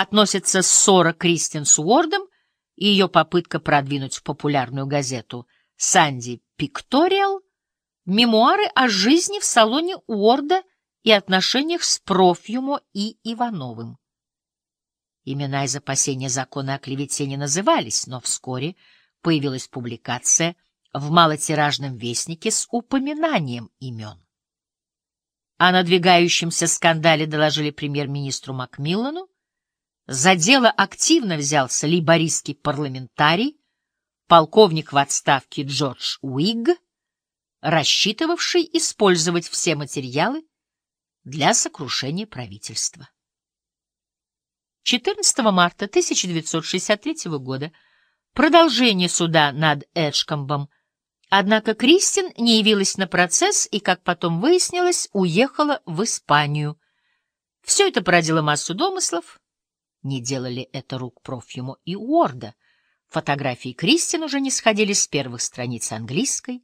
относится ссора Кристин с Уордом и ее попытка продвинуть в популярную газету «Санди Пикториал» мемуары о жизни в салоне Уорда и отношениях с Профьюмо и Ивановым. Имена из опасения закона о клевете не назывались, но вскоре появилась публикация в малотиражном вестнике с упоминанием имен. О надвигающемся скандале доложили премьер-министру Макмиллану, за дело активно взялся лейбористский парламентарий, полковник в отставке Джордж Уигг, рассчитывавший использовать все материалы для сокрушения правительства. 14 марта 1963 года продолжение суда над Эджкомбом, однако Кристин не явилась на процесс и, как потом выяснилось, уехала в Испанию. Все это породило массу домыслов, не делали это рук Профьюма и Уорда. Фотографии Кристин уже не сходили с первых страниц английской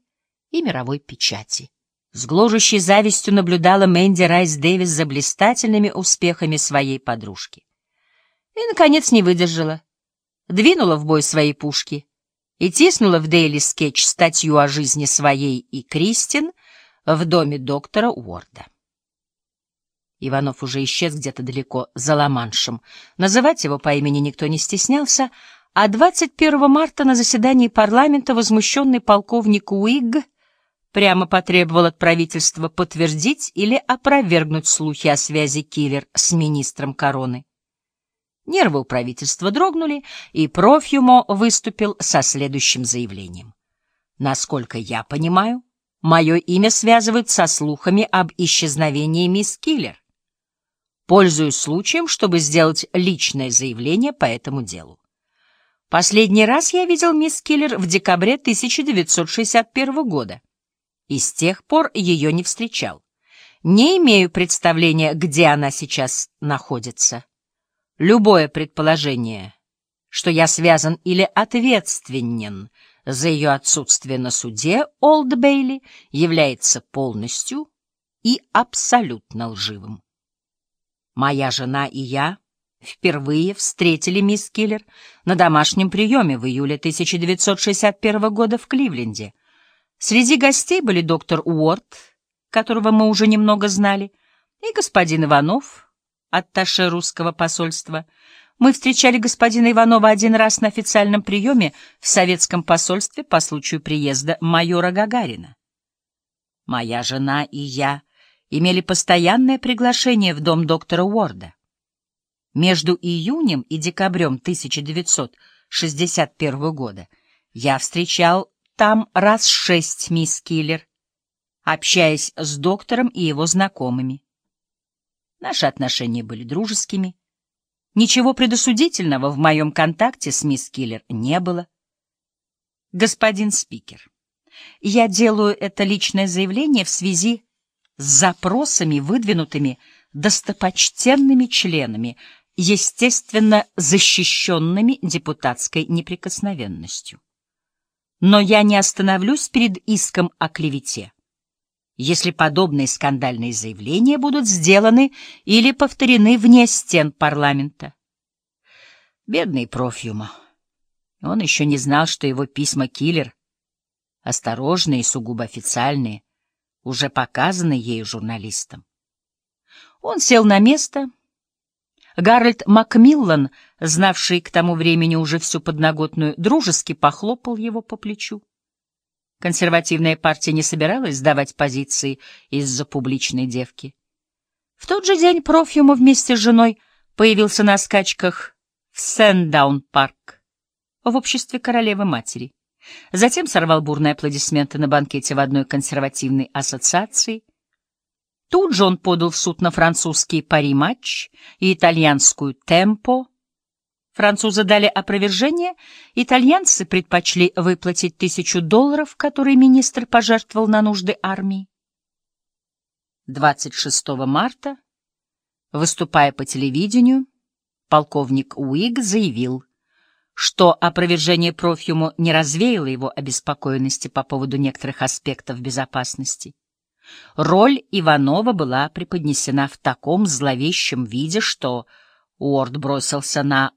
и мировой печати. С гложущей завистью наблюдала Мэнди Райс Дэвис за блистательными успехами своей подружки. И, наконец, не выдержала. Двинула в бой свои пушки и тиснула в Дейли Скетч статью о жизни своей и Кристин в доме доктора Уорда. Иванов уже исчез где-то далеко, за Ла-Маншем. Называть его по имени никто не стеснялся, а 21 марта на заседании парламента возмущенный полковник Уигг прямо потребовал от правительства подтвердить или опровергнуть слухи о связи Киллер с министром короны. Нервы у правительства дрогнули, и Профьюмо выступил со следующим заявлением. «Насколько я понимаю, мое имя связывают со слухами об исчезновении мисс Киллер. Пользуюсь случаем, чтобы сделать личное заявление по этому делу. Последний раз я видел мисс Киллер в декабре 1961 года и с тех пор ее не встречал. Не имею представления, где она сейчас находится. Любое предположение, что я связан или ответственен за ее отсутствие на суде Олд Бейли, является полностью и абсолютно лживым. Моя жена и я впервые встретили мисс Киллер на домашнем приеме в июле 1961 года в Кливленде. Среди гостей были доктор Уорд, которого мы уже немного знали, и господин Иванов, атташе русского посольства. Мы встречали господина Иванова один раз на официальном приеме в советском посольстве по случаю приезда майора Гагарина. Моя жена и я имели постоянное приглашение в дом доктора Уорда. Между июнем и декабрем 1961 года я встречал там раз шесть мисс Киллер, общаясь с доктором и его знакомыми. Наши отношения были дружескими. Ничего предосудительного в моем контакте с мисс Киллер не было. Господин спикер, я делаю это личное заявление в связи с запросами, выдвинутыми достопочтенными членами, естественно, защищенными депутатской неприкосновенностью. Но я не остановлюсь перед иском о клевете, если подобные скандальные заявления будут сделаны или повторены вне стен парламента. Бедный профьюма. Он еще не знал, что его письма киллер, осторожные и сугубо официальные, уже показаны ею журналистам. Он сел на место. Гарольд Макмиллан, знавший к тому времени уже всю подноготную, дружески похлопал его по плечу. Консервативная партия не собиралась сдавать позиции из-за публичной девки. В тот же день Профьюма вместе с женой появился на скачках в Сэндаун-парк в обществе королевы-матери. Затем сорвал бурные аплодисменты на банкете в одной консервативной ассоциации. Тут же он подал в суд на французский «Пари-матч» и итальянскую «Темпо». Французы дали опровержение, итальянцы предпочли выплатить тысячу долларов, которые министр пожертвовал на нужды армии. 26 марта, выступая по телевидению, полковник Уиг заявил — что опровержение Профьюму не развеяло его обеспокоенности по поводу некоторых аспектов безопасности. Роль Иванова была преподнесена в таком зловещем виде, что Уорд бросился на